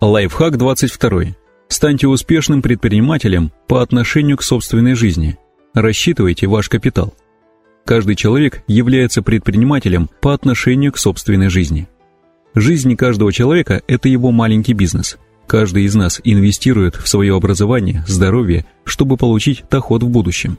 Лайфхак 22. Станьте успешным предпринимателем по отношению к собственной жизни. Рассчитывайте ваш капитал. Каждый человек является предпринимателем по отношению к собственной жизни. Жизнь каждого человека – это его маленький бизнес. Каждый из нас инвестирует в свое образование, здоровье, чтобы получить доход в будущем.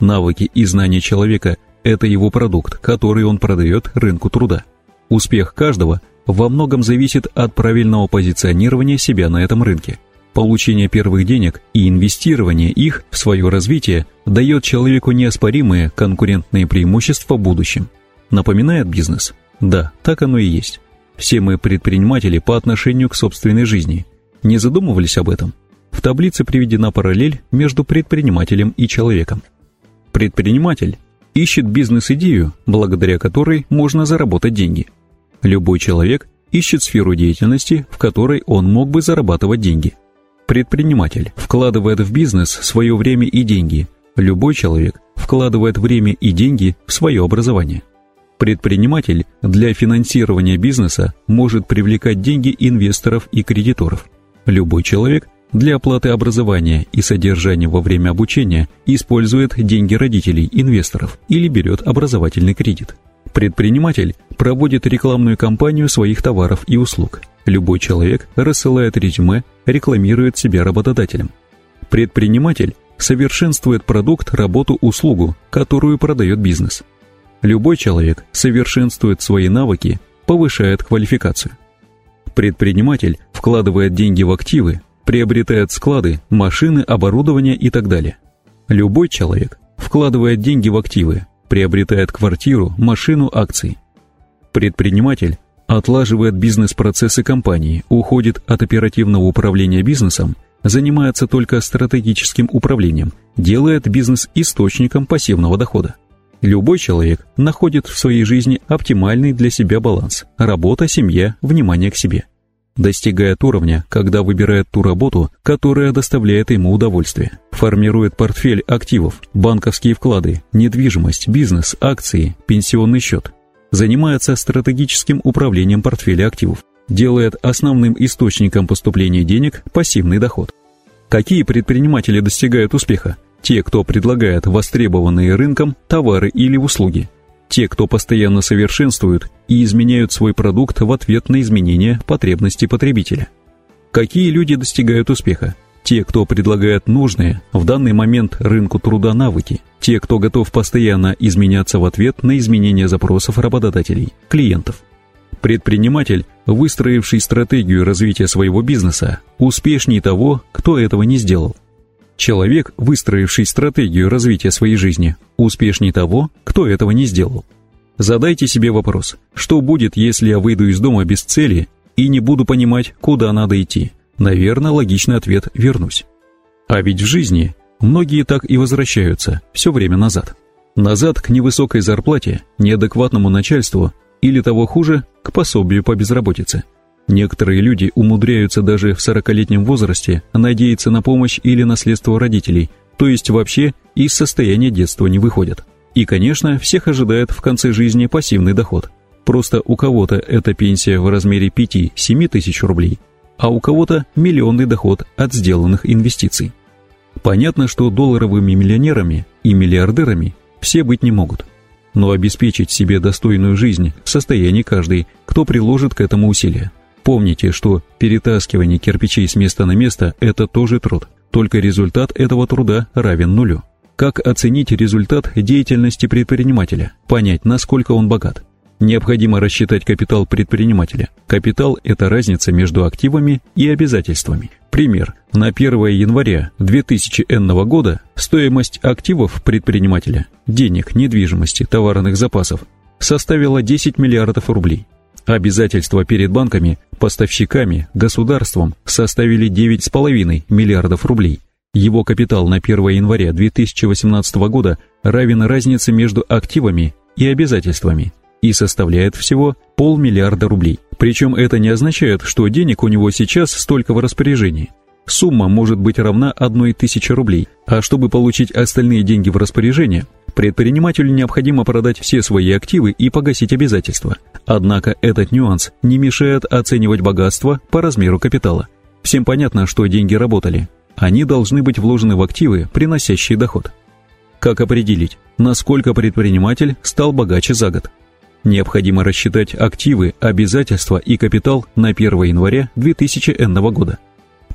Навыки и знания человека – это его продукт, который он продает рынку труда. Успех каждого во многом зависит от правильного позиционирования себя на этом рынке. Получение первых денег и инвестирование их в свое развитие дает человеку неоспоримые конкурентные преимущества в будущем. Напоминает бизнес? Да, так оно и есть. Все мы предприниматели по отношению к собственной жизни. Не задумывались об этом? В таблице приведена параллель между предпринимателем и человеком. Предприниматель ищет бизнес-идею, благодаря которой можно заработать деньги – Любой человек ищет сферу деятельности, в которой он мог бы зарабатывать деньги. Предприниматель вкладывает в бизнес свое время и деньги. Любой человек вкладывает время и деньги в свое образование. Предприниматель для финансирования бизнеса может привлекать деньги инвесторов и кредиторов. Любой человек для оплаты образования и содержания во время обучения использует деньги родителей, инвесторов или берет образовательный кредит. Предприниматель проводит рекламную кампанию своих товаров и услуг. Любой человек рассылает резюме, рекламирует себя работодателем. Предприниматель совершенствует продукт, работу, услугу, которую продает бизнес. Любой человек совершенствует свои навыки, повышает квалификацию. Предприниматель вкладывает деньги в активы, приобретает склады, машины, оборудование и так далее. Любой человек вкладывает деньги в активы, приобретает квартиру, машину, акции. Предприниматель отлаживает бизнес-процессы компании, уходит от оперативного управления бизнесом, занимается только стратегическим управлением, делает бизнес источником пассивного дохода. Любой человек находит в своей жизни оптимальный для себя баланс – работа, семья, внимание к себе. Достигает уровня, когда выбирает ту работу, которая доставляет ему удовольствие – формирует портфель активов, банковские вклады, недвижимость, бизнес, акции, пенсионный счет. Занимается стратегическим управлением портфеля активов. Делает основным источником поступления денег пассивный доход. Какие предприниматели достигают успеха? Те, кто предлагает востребованные рынком товары или услуги. Те, кто постоянно совершенствуют и изменяют свой продукт в ответ на изменения потребностей потребителя. Какие люди достигают успеха? те, кто предлагает нужные в данный момент рынку труда навыки, те, кто готов постоянно изменяться в ответ на изменения запросов работодателей, клиентов. Предприниматель, выстроивший стратегию развития своего бизнеса, успешнее того, кто этого не сделал. Человек, выстроивший стратегию развития своей жизни, успешнее того, кто этого не сделал. Задайте себе вопрос, что будет, если я выйду из дома без цели и не буду понимать, куда надо идти? Наверное, логичный ответ «вернусь». А ведь в жизни многие так и возвращаются все время назад. Назад к невысокой зарплате, неадекватному начальству или того хуже, к пособию по безработице. Некоторые люди умудряются даже в 40-летнем возрасте надеяться на помощь или наследство родителей, то есть вообще из состояния детства не выходят. И, конечно, всех ожидает в конце жизни пассивный доход. Просто у кого-то это пенсия в размере 5-7 тысяч рублей – а у кого-то миллионный доход от сделанных инвестиций. Понятно, что долларовыми миллионерами и миллиардерами все быть не могут. Но обеспечить себе достойную жизнь в состоянии каждый, кто приложит к этому усилия. Помните, что перетаскивание кирпичей с места на место – это тоже труд, только результат этого труда равен нулю. Как оценить результат деятельности предпринимателя, понять, насколько он богат – Необходимо рассчитать капитал предпринимателя. Капитал – это разница между активами и обязательствами. Пример. На 1 января 2000 года стоимость активов предпринимателя, денег, недвижимости, товарных запасов, составила 10 миллиардов рублей. Обязательства перед банками, поставщиками, государством составили 9,5 миллиардов рублей. Его капитал на 1 января 2018 года равен разнице между активами и обязательствами и составляет всего полмиллиарда рублей. Причем это не означает, что денег у него сейчас столько в распоряжении. Сумма может быть равна одной тысяче рублей, а чтобы получить остальные деньги в распоряжение, предпринимателю необходимо продать все свои активы и погасить обязательства. Однако этот нюанс не мешает оценивать богатство по размеру капитала. Всем понятно, что деньги работали. Они должны быть вложены в активы, приносящие доход. Как определить, насколько предприниматель стал богаче за год? Необходимо рассчитать активы, обязательства и капитал на 1 января 2000 года.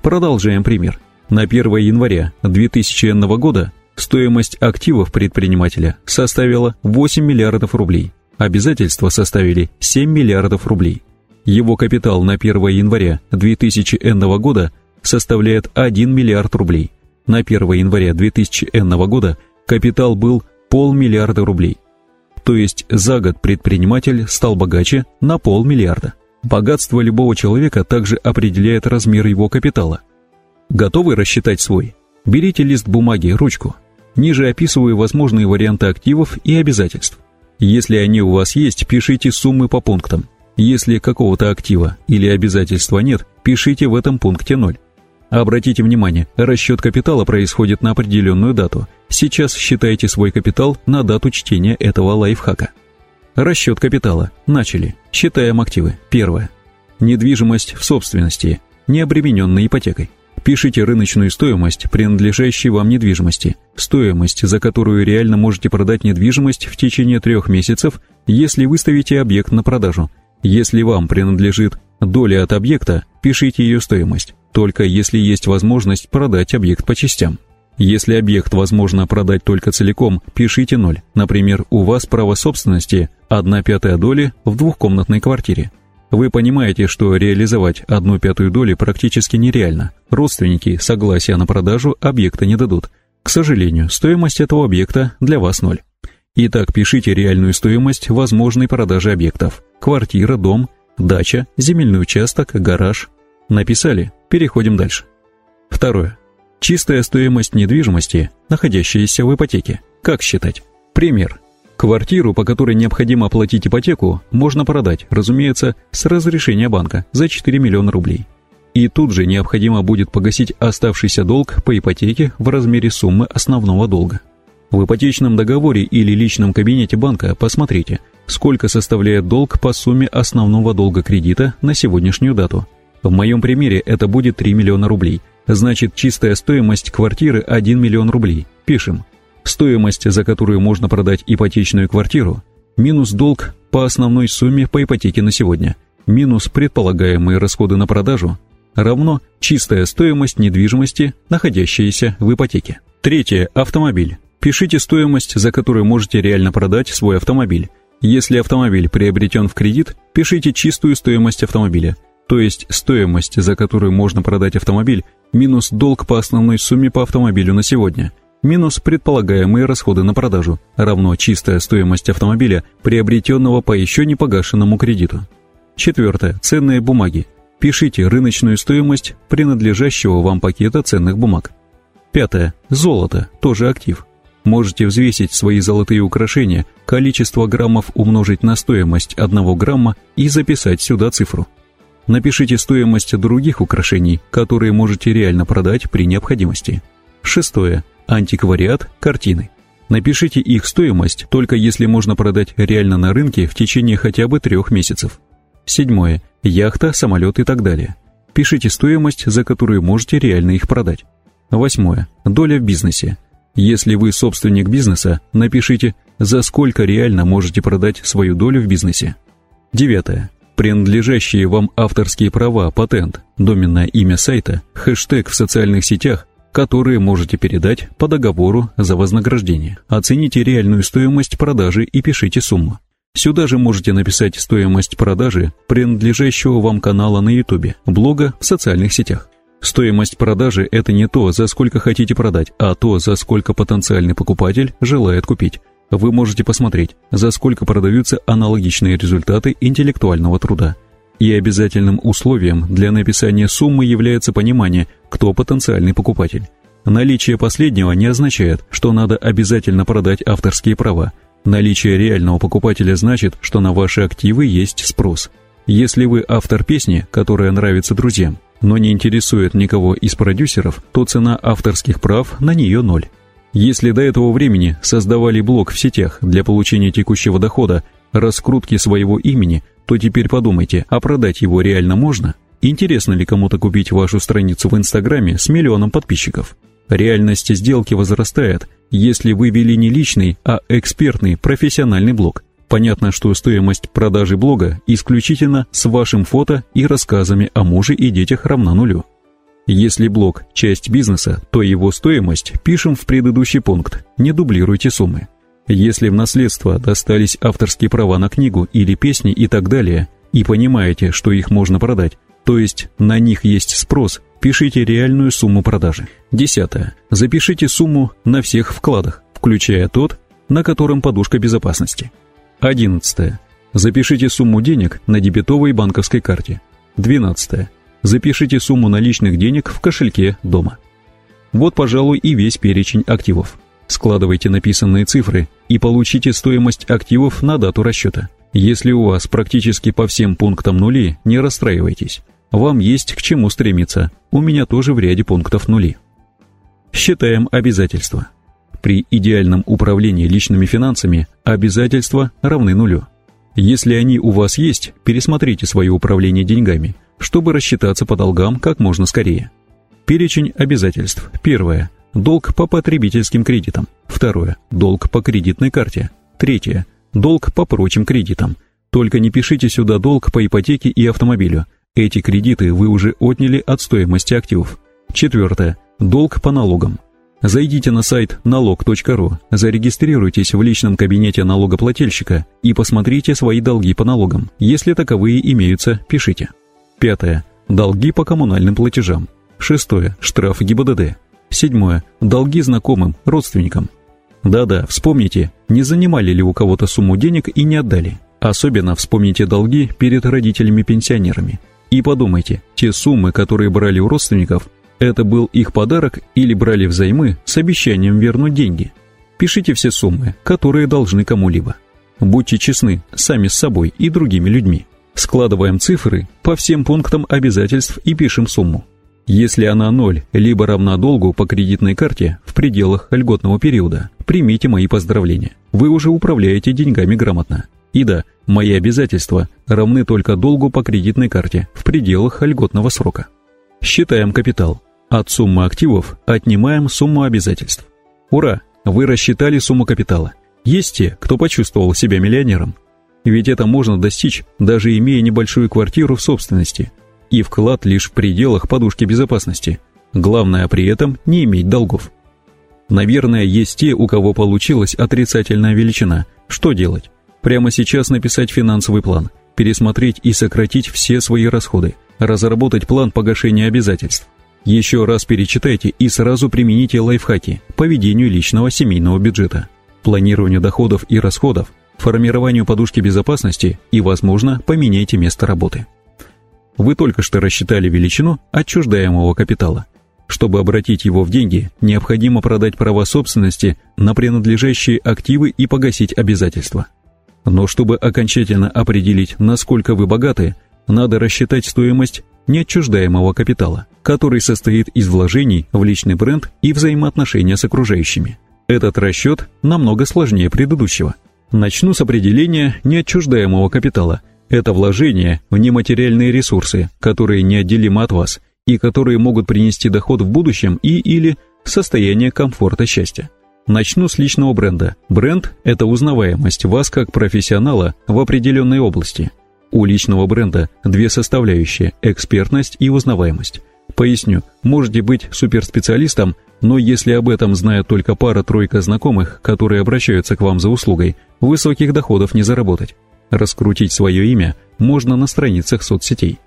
Продолжаем пример. На 1 января 2000 года стоимость активов предпринимателя составила 8 миллиардов рублей, обязательства составили 7 миллиардов рублей. Его капитал на 1 января 2000 года составляет 1 миллиард рублей. На 1 января 2000 года капитал был полмиллиарда рублей. То есть за год предприниматель стал богаче на полмиллиарда. Богатство любого человека также определяет размер его капитала. Готовы рассчитать свой? Берите лист бумаги, ручку. Ниже описываю возможные варианты активов и обязательств. Если они у вас есть, пишите суммы по пунктам. Если какого-то актива или обязательства нет, пишите в этом пункте 0. Обратите внимание, расчет капитала происходит на определенную дату. Сейчас считайте свой капитал на дату чтения этого лайфхака. Расчет капитала. Начали. Считаем активы. Первое. Недвижимость в собственности, не обремененная ипотекой. Пишите рыночную стоимость принадлежащей вам недвижимости, стоимость, за которую реально можете продать недвижимость в течение трех месяцев, если выставите объект на продажу. Если вам принадлежит доля от объекта, пишите ее стоимость только если есть возможность продать объект по частям. Если объект возможно продать только целиком, пишите 0. Например, у вас право собственности 1 пятая доли в двухкомнатной квартире. Вы понимаете, что реализовать одну пятую доли практически нереально. Родственники согласия на продажу объекта не дадут. К сожалению, стоимость этого объекта для вас ноль. Итак, пишите реальную стоимость возможной продажи объектов. Квартира, дом, дача, земельный участок, гараж. Написали? Переходим дальше. Второе. Чистая стоимость недвижимости, находящейся в ипотеке. Как считать? Пример. Квартиру, по которой необходимо оплатить ипотеку, можно продать, разумеется, с разрешения банка за 4 миллиона рублей. И тут же необходимо будет погасить оставшийся долг по ипотеке в размере суммы основного долга. В ипотечном договоре или личном кабинете банка посмотрите, сколько составляет долг по сумме основного долга кредита на сегодняшнюю дату – в моем примере это будет 3 миллиона рублей. Значит, чистая стоимость квартиры 1 миллион рублей. Пишем. Стоимость, за которую можно продать ипотечную квартиру, минус долг по основной сумме по ипотеке на сегодня, минус предполагаемые расходы на продажу, равно чистая стоимость недвижимости, находящаяся в ипотеке. Третье. Автомобиль. Пишите стоимость, за которую можете реально продать свой автомобиль. Если автомобиль приобретен в кредит, пишите чистую стоимость автомобиля то есть стоимость, за которую можно продать автомобиль, минус долг по основной сумме по автомобилю на сегодня, минус предполагаемые расходы на продажу, равно чистая стоимость автомобиля, приобретенного по еще не погашенному кредиту. Четвертое. Ценные бумаги. Пишите рыночную стоимость принадлежащего вам пакета ценных бумаг. Пятое. Золото, тоже актив. Можете взвесить свои золотые украшения, количество граммов умножить на стоимость одного грамма и записать сюда цифру. Напишите стоимость других украшений, которые можете реально продать при необходимости. Шестое. Антиквариат, картины. Напишите их стоимость, только если можно продать реально на рынке в течение хотя бы трех месяцев. Седьмое. Яхта, самолет и так далее. Пишите стоимость, за которую можете реально их продать. Восьмое. Доля в бизнесе. Если вы собственник бизнеса, напишите, за сколько реально можете продать свою долю в бизнесе. Девятое принадлежащие вам авторские права, патент, доменное имя сайта, хэштег в социальных сетях, которые можете передать по договору за вознаграждение. Оцените реальную стоимость продажи и пишите сумму. Сюда же можете написать стоимость продажи принадлежащего вам канала на YouTube, блога в социальных сетях. Стоимость продажи – это не то, за сколько хотите продать, а то, за сколько потенциальный покупатель желает купить вы можете посмотреть, за сколько продаются аналогичные результаты интеллектуального труда. И обязательным условием для написания суммы является понимание, кто потенциальный покупатель. Наличие последнего не означает, что надо обязательно продать авторские права. Наличие реального покупателя значит, что на ваши активы есть спрос. Если вы автор песни, которая нравится друзьям, но не интересует никого из продюсеров, то цена авторских прав на нее ноль. Если до этого времени создавали блог в сетях для получения текущего дохода, раскрутки своего имени, то теперь подумайте, а продать его реально можно? Интересно ли кому-то купить вашу страницу в Инстаграме с миллионом подписчиков? Реальность сделки возрастает, если вы вели не личный, а экспертный, профессиональный блог. Понятно, что стоимость продажи блога исключительно с вашим фото и рассказами о муже и детях равна нулю. Если блог – часть бизнеса, то его стоимость пишем в предыдущий пункт, не дублируйте суммы. Если в наследство достались авторские права на книгу или песни и так далее, и понимаете, что их можно продать, то есть на них есть спрос, пишите реальную сумму продажи. Десятое. Запишите сумму на всех вкладах, включая тот, на котором подушка безопасности. Одиннадцатое. Запишите сумму денег на дебетовой банковской карте. Двенадцатое. Запишите сумму наличных денег в кошельке дома. Вот, пожалуй, и весь перечень активов. Складывайте написанные цифры и получите стоимость активов на дату расчета. Если у вас практически по всем пунктам нули, не расстраивайтесь. Вам есть к чему стремиться. У меня тоже в ряде пунктов нули. Считаем обязательства. При идеальном управлении личными финансами обязательства равны нулю. Если они у вас есть, пересмотрите свое управление деньгами, чтобы рассчитаться по долгам как можно скорее. Перечень обязательств. Первое. Долг по потребительским кредитам. Второе. Долг по кредитной карте. Третье. Долг по прочим кредитам. Только не пишите сюда долг по ипотеке и автомобилю. Эти кредиты вы уже отняли от стоимости активов. Четвертое. Долг по налогам. Зайдите на сайт налог.ру, зарегистрируйтесь в личном кабинете налогоплательщика и посмотрите свои долги по налогам. Если таковые имеются, пишите. Пятое. Долги по коммунальным платежам. Шестое. Штраф ГИБДД. Седьмое. Долги знакомым, родственникам. Да-да, вспомните, не занимали ли у кого-то сумму денег и не отдали. Особенно вспомните долги перед родителями-пенсионерами. И подумайте, те суммы, которые брали у родственников, это был их подарок или брали взаймы с обещанием вернуть деньги. Пишите все суммы, которые должны кому-либо. Будьте честны сами с собой и другими людьми. Складываем цифры по всем пунктам обязательств и пишем сумму. Если она ноль, либо равна долгу по кредитной карте в пределах льготного периода, примите мои поздравления. Вы уже управляете деньгами грамотно. И да, мои обязательства равны только долгу по кредитной карте в пределах льготного срока. Считаем капитал. От суммы активов отнимаем сумму обязательств. Ура! Вы рассчитали сумму капитала. Есть те, кто почувствовал себя миллионером. Ведь это можно достичь, даже имея небольшую квартиру в собственности – и вклад лишь в пределах подушки безопасности. Главное при этом не иметь долгов. Наверное, есть те, у кого получилась отрицательная величина. Что делать? Прямо сейчас написать финансовый план, пересмотреть и сократить все свои расходы, разработать план погашения обязательств. Еще раз перечитайте и сразу примените лайфхаки по ведению личного семейного бюджета, планированию доходов и расходов, формированию подушки безопасности и, возможно, поменяйте место работы. Вы только что рассчитали величину отчуждаемого капитала. Чтобы обратить его в деньги, необходимо продать права собственности на принадлежащие активы и погасить обязательства. Но чтобы окончательно определить, насколько вы богаты, надо рассчитать стоимость неотчуждаемого капитала, который состоит из вложений в личный бренд и взаимоотношения с окружающими. Этот расчет намного сложнее предыдущего. Начну с определения неотчуждаемого капитала – это вложение в нематериальные ресурсы, которые неотделимы от вас и которые могут принести доход в будущем и или состояние комфорта счастья. Начну с личного бренда. Бренд – это узнаваемость вас как профессионала в определенной области. У личного бренда две составляющие – экспертность и узнаваемость. Поясню, можете быть суперспециалистом, но если об этом знает только пара-тройка знакомых, которые обращаются к вам за услугой, высоких доходов не заработать. Раскрутить свое имя можно на страницах соцсетей.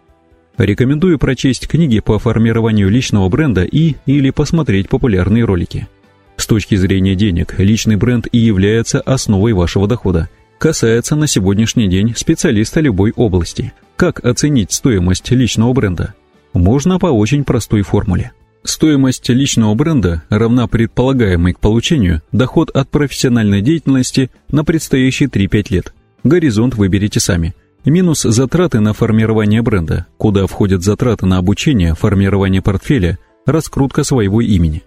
Рекомендую прочесть книги по формированию личного бренда и или посмотреть популярные ролики. С точки зрения денег, личный бренд и является основой вашего дохода. Касается на сегодняшний день специалиста любой области. Как оценить стоимость личного бренда? Можно по очень простой формуле. Стоимость личного бренда равна предполагаемой к получению доход от профессиональной деятельности на предстоящие 3-5 лет. Горизонт выберите сами. Минус затраты на формирование бренда, куда входят затраты на обучение, формирование портфеля, раскрутка своего имени.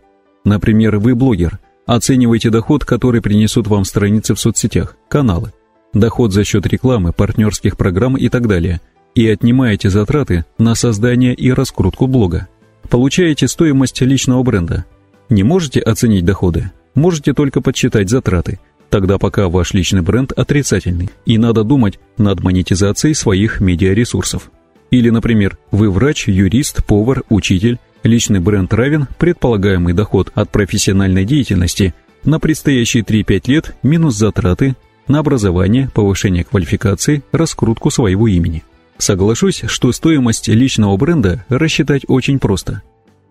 Например, вы блогер. Оценивайте доход, который принесут вам страницы в соцсетях, каналы. Доход за счет рекламы, партнерских программ и так далее. и отнимаете затраты на создание и раскрутку блога. Получаете стоимость личного бренда. Не можете оценить доходы? Можете только подсчитать затраты, тогда пока ваш личный бренд отрицательный, и надо думать над монетизацией своих медиаресурсов. Или, например, вы врач, юрист, повар, учитель, личный бренд равен предполагаемый доход от профессиональной деятельности на предстоящие 3-5 лет минус затраты на образование, повышение квалификации, раскрутку своего имени. Соглашусь, что стоимость личного бренда рассчитать очень просто.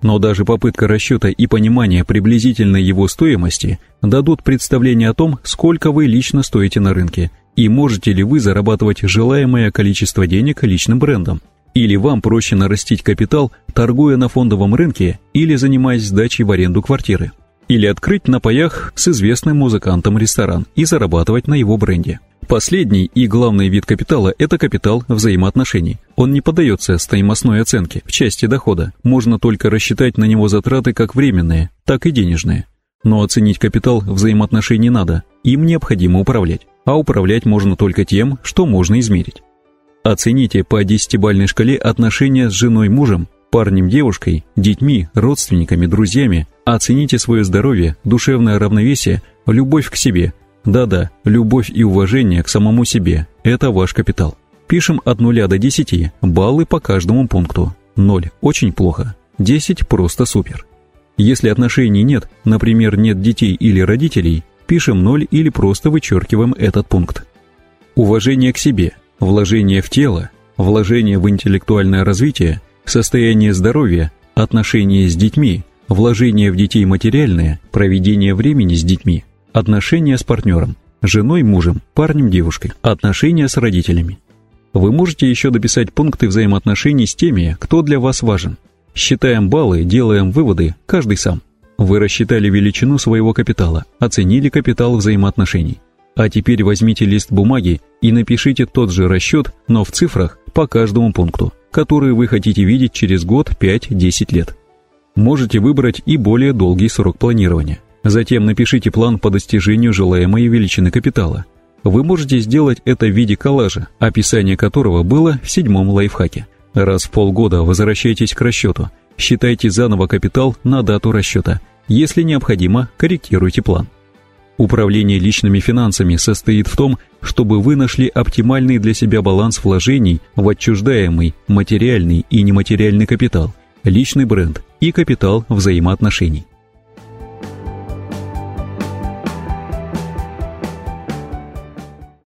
Но даже попытка расчета и понимания приблизительной его стоимости дадут представление о том, сколько вы лично стоите на рынке и можете ли вы зарабатывать желаемое количество денег личным брендом. Или вам проще нарастить капитал, торгуя на фондовом рынке или занимаясь сдачей в аренду квартиры. Или открыть на паях с известным музыкантом ресторан и зарабатывать на его бренде. Последний и главный вид капитала – это капитал взаимоотношений. Он не поддается стоимостной оценке в части дохода. Можно только рассчитать на него затраты как временные, так и денежные. Но оценить капитал взаимоотношений надо, им необходимо управлять. А управлять можно только тем, что можно измерить. Оцените по десятибальной шкале отношения с женой-мужем, парнем-девушкой, детьми, родственниками, друзьями. Оцените свое здоровье, душевное равновесие, любовь к себе – да-да, любовь и уважение к самому себе – это ваш капитал. Пишем от 0 до 10, баллы по каждому пункту. 0 – очень плохо, 10 – просто супер. Если отношений нет, например, нет детей или родителей, пишем 0 или просто вычеркиваем этот пункт. Уважение к себе, вложение в тело, вложение в интеллектуальное развитие, состояние здоровья, отношения с детьми, вложение в детей материальное, проведение времени с детьми – Отношения с партнером, женой, мужем, парнем, девушкой, отношения с родителями. Вы можете еще дописать пункты взаимоотношений с теми, кто для вас важен. Считаем баллы, делаем выводы, каждый сам. Вы рассчитали величину своего капитала, оценили капитал взаимоотношений. А теперь возьмите лист бумаги и напишите тот же расчет, но в цифрах по каждому пункту, который вы хотите видеть через год, 5-10 лет. Можете выбрать и более долгий срок планирования. Затем напишите план по достижению желаемой величины капитала. Вы можете сделать это в виде коллажа, описание которого было в седьмом лайфхаке. Раз в полгода возвращайтесь к расчету. Считайте заново капитал на дату расчета. Если необходимо, корректируйте план. Управление личными финансами состоит в том, чтобы вы нашли оптимальный для себя баланс вложений в отчуждаемый материальный и нематериальный капитал, личный бренд и капитал взаимоотношений.